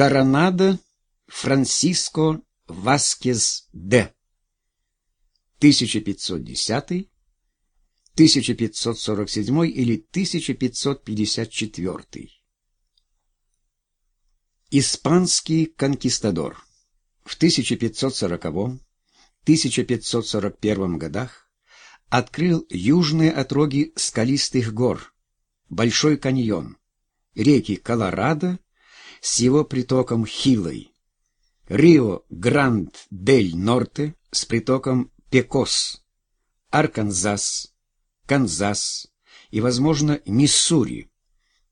Коронадо Франсиско Васкес Д. 1510 1547 или 1554. Испанский конкистадор. В 1540-1541 годах открыл южные отроги скалистых гор, Большой каньон, реки Колорадо с его притоком Хилой, Рио-Гранд-дель-Норте с притоком Пекос, Арканзас, Канзас и, возможно, Миссури.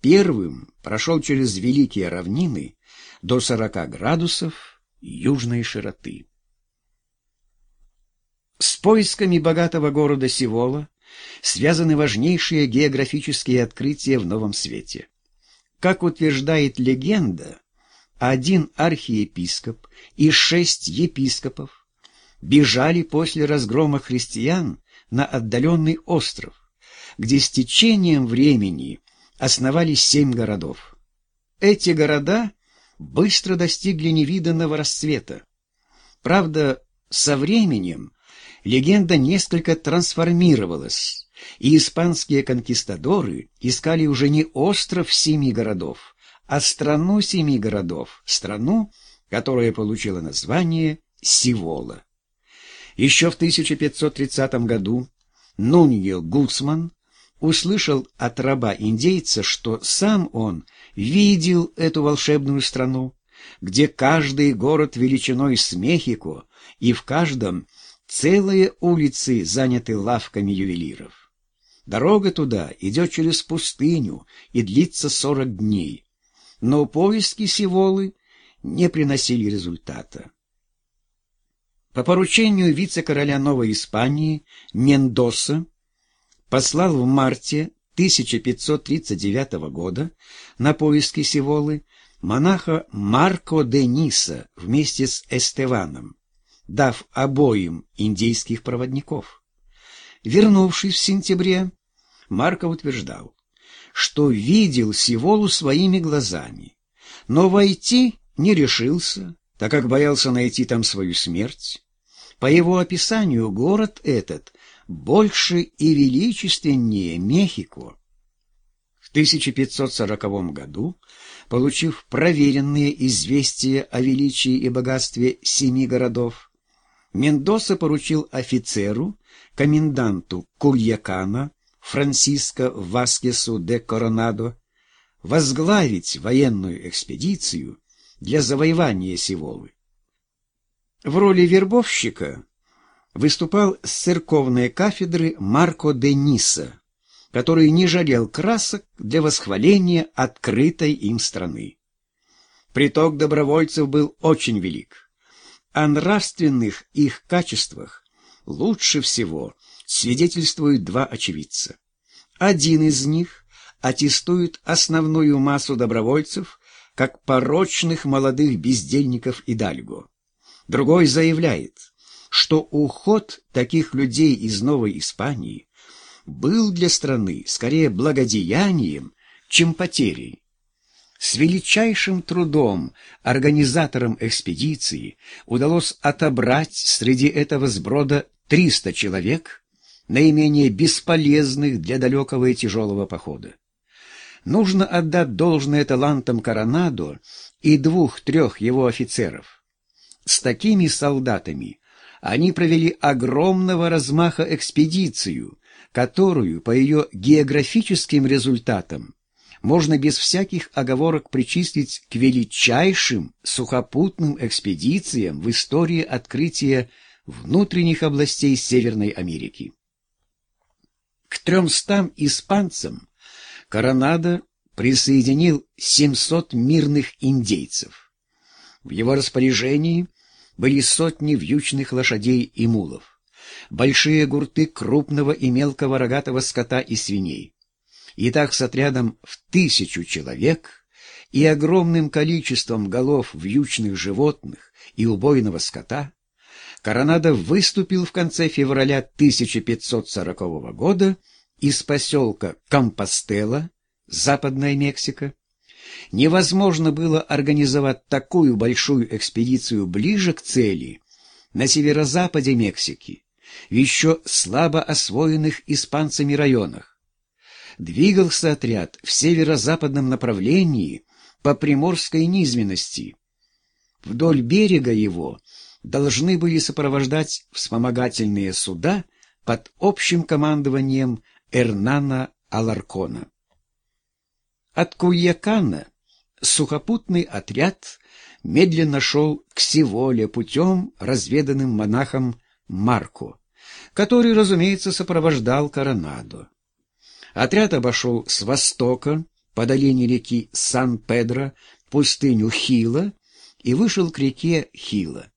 Первым прошел через великие равнины до 40 градусов южной широты. С поисками богатого города Сивола связаны важнейшие географические открытия в Новом Свете. Как утверждает легенда, один архиепископ и шесть епископов бежали после разгрома христиан на отдаленный остров, где с течением времени основались семь городов. Эти города быстро достигли невиданного расцвета. Правда, со временем легенда несколько трансформировалась, и испанские конкистадоры искали уже не остров семи городов, а страну семи городов, страну, которая получила название Сивола. Еще в 1530 году Нуньо Гусман услышал от раба-индейца, что сам он видел эту волшебную страну, где каждый город величиной с Мехико, и в каждом целые улицы заняты лавками ювелиров. Дорога туда идет через пустыню и длится сорок дней, но поиски Сиволы не приносили результата. По поручению вице-короля Новой Испании Мендоса послал в марте 1539 года на поиски Сиволы монаха Марко де Ниса вместе с Эстеваном, дав обоим индейских проводников. Вернувшись в сентябре, Марко утверждал, что видел Сиволу своими глазами, но войти не решился, так как боялся найти там свою смерть. По его описанию, город этот больше и величественнее Мехико. В 1540 году, получив проверенные известия о величии и богатстве семи городов, Мендоса поручил офицеру, коменданту Кульякана, Франсиско Васкесу де Коронадо, возглавить военную экспедицию для завоевания Сиволы. В роли вербовщика выступал с церковной кафедры Марко де Ниса, который не жалел красок для восхваления открытой им страны. Приток добровольцев был очень велик. О нравственных их качествах лучше всего свидетельствуют два очевидца. Один из них аттестует основную массу добровольцев как порочных молодых бездельников и дальго. Другой заявляет, что уход таких людей из Новой Испании был для страны скорее благодеянием, чем потерей. С величайшим трудом организаторам экспедиции удалось отобрать среди этого сброда 300 человек, наименее бесполезных для далекого и тяжелого похода. Нужно отдать должное талантам Коронадо и двух-трех его офицеров. С такими солдатами они провели огромного размаха экспедицию, которую по ее географическим результатам можно без всяких оговорок причислить к величайшим сухопутным экспедициям в истории открытия внутренних областей Северной Америки. К тремстам испанцам Коронадо присоединил 700 мирных индейцев. В его распоряжении были сотни вьючных лошадей и мулов, большие гурты крупного и мелкого рогатого скота и свиней. И так с отрядом в тысячу человек и огромным количеством голов вьючных животных и убойного скота Коронадо выступил в конце февраля 1540 года из поселка Компостела, Западная Мексика, невозможно было организовать такую большую экспедицию ближе к цели, на северо-западе Мексики, в еще слабо освоенных испанцами районах. Двигался отряд в северо-западном направлении по приморской низменности. Вдоль берега его должны были сопровождать вспомогательные суда под общим командованием Эрнана Аларкона. От Кульякана сухопутный отряд медленно шел к Сиволе путем, разведанным монахом Марко, который, разумеется, сопровождал Коронадо. Отряд обошел с востока по долине реки Сан-Педро пустыню Хила и вышел к реке Хила.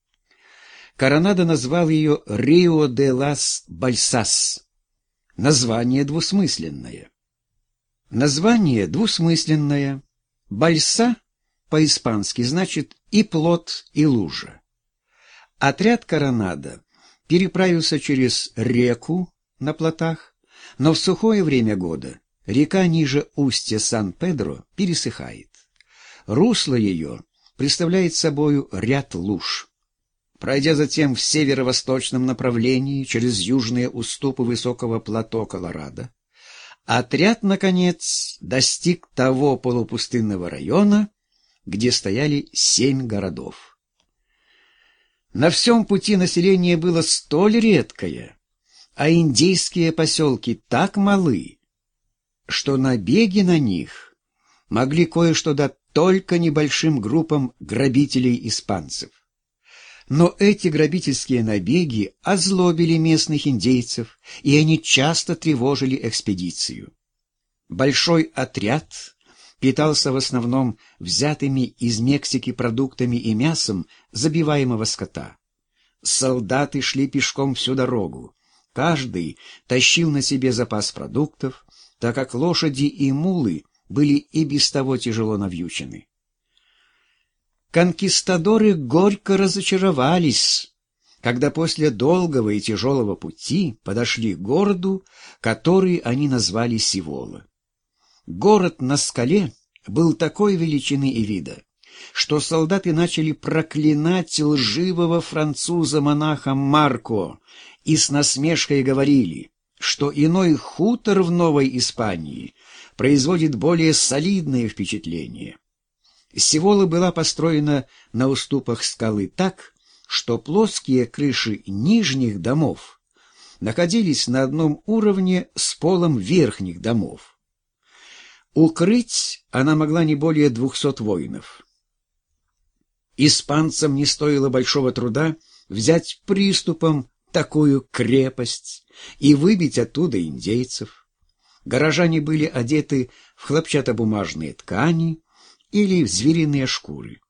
Коронадо назвал ее Рио де лас Бальсас. Название двусмысленное. Название двусмысленное. Бальса по-испански значит и плод, и лужа. Отряд Коронада переправился через реку на плотах, но в сухое время года река ниже устья Сан-Педро пересыхает. Русло ее представляет собою ряд луж. Пройдя затем в северо-восточном направлении через южные уступы высокого плато Колорадо, отряд, наконец, достиг того полупустынного района, где стояли семь городов. На всем пути население было столь редкое, а индейские поселки так малы, что набеги на них могли кое-что дать только небольшим группам грабителей-испанцев. Но эти грабительские набеги озлобили местных индейцев, и они часто тревожили экспедицию. Большой отряд питался в основном взятыми из Мексики продуктами и мясом забиваемого скота. Солдаты шли пешком всю дорогу. Каждый тащил на себе запас продуктов, так как лошади и мулы были и без того тяжело навьючены. Конкистадоры горько разочаровались, когда после долгого и тяжелого пути подошли к городу, который они назвали Сивола. Город на скале был такой величины и вида, что солдаты начали проклинать лживого француза-монаха Марко и с насмешкой говорили, что иной хутор в Новой Испании производит более солидное впечатление. Севола была построена на уступах скалы так, что плоские крыши нижних домов находились на одном уровне с полом верхних домов. Укрыть она могла не более двухсот воинов. Испанцам не стоило большого труда взять приступом такую крепость и выбить оттуда индейцев. Горожане были одеты в хлопчатобумажные ткани или в звериные шкуры.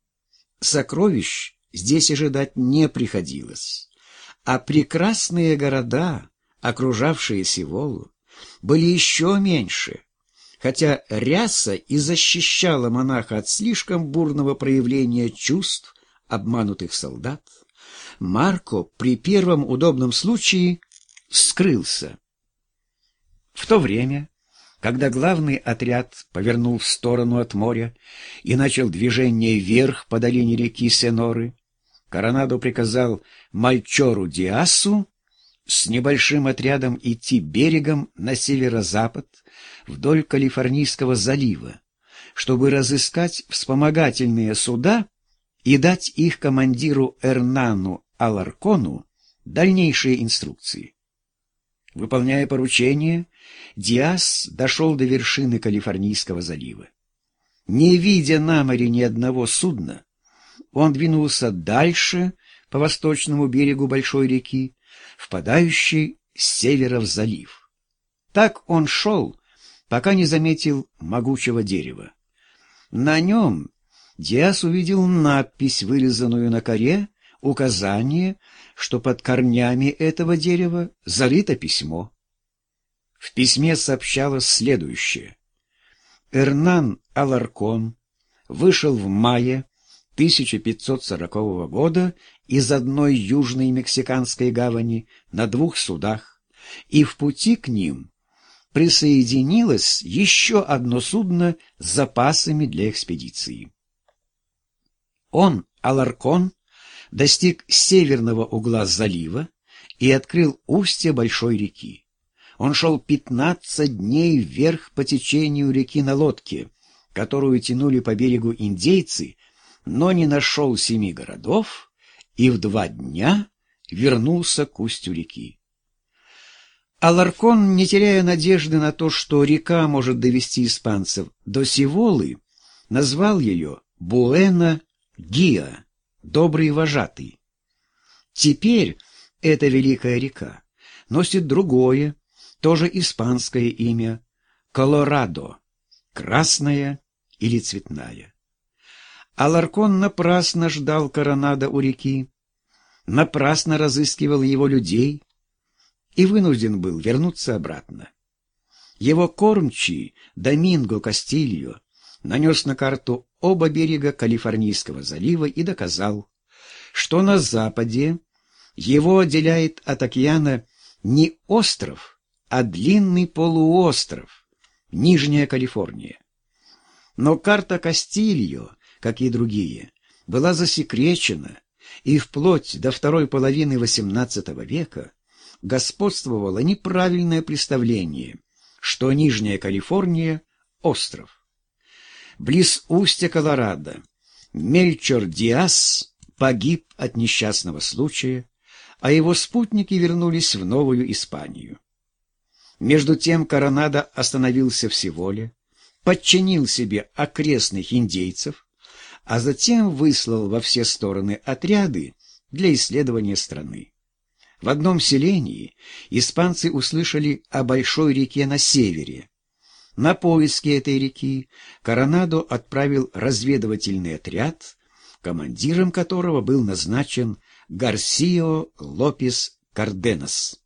Сокровищ здесь ожидать не приходилось, а прекрасные города, окружавшие Севолу, были еще меньше — хотя ряса и защищала монаха от слишком бурного проявления чувств обманутых солдат, Марко при первом удобном случае скрылся. В то время, когда главный отряд повернул в сторону от моря и начал движение вверх по долине реки Сеноры, Коронадо приказал Мальчору Диасу с небольшим отрядом идти берегом на северо-запад вдоль Калифорнийского залива, чтобы разыскать вспомогательные суда и дать их командиру Эрнану Аларкону дальнейшие инструкции. Выполняя поручение, Диас дошел до вершины Калифорнийского залива. Не видя на море ни одного судна, он двинулся дальше по восточному берегу большой реки, впадающей с севера в залив. Так он шел, пока не заметил могучего дерева. На нем Диас увидел надпись, вырезанную на коре, указание, что под корнями этого дерева залито письмо. В письме сообщалось следующее. Эрнан Аларкон вышел в мае 1540 года из одной южной мексиканской гавани на двух судах, и в пути к ним присоединилось еще одно судно с запасами для экспедиции. Он, Аларкон, достиг северного угла залива и открыл устье большой реки. Он шел пятнадцать дней вверх по течению реки на лодке, которую тянули по берегу индейцы, но не нашел семи городов и в два дня вернулся к устью реки. Аларкон, не теряя надежды на то, что река может довести испанцев до Сиволы, назвал ее Буэна Гиа, добрый вожатый. Теперь эта великая река носит другое, тоже испанское имя — Колорадо, красная или цветная. Аларкон напрасно ждал коронада у реки, напрасно разыскивал его людей и вынужден был вернуться обратно. Его кормчий Доминго Кастильо нанес на карту оба берега Калифорнийского залива и доказал, что на западе его отделяет от океана не остров, а длинный полуостров, Нижняя Калифорния. Но карта Кастильо, как и другие, была засекречена, и вплоть до второй половины XVIII века господствовало неправильное представление, что Нижняя Калифорния — остров. Близ устья Колорадо Мельчор Диас погиб от несчастного случая, а его спутники вернулись в Новую Испанию. Между тем Коронадо остановился в Севоле, подчинил себе окрестных индейцев, а затем выслал во все стороны отряды для исследования страны. В одном селении испанцы услышали о большой реке на севере. На поиски этой реки Коронадо отправил разведывательный отряд, командиром которого был назначен Гарсио Лопес Карденас.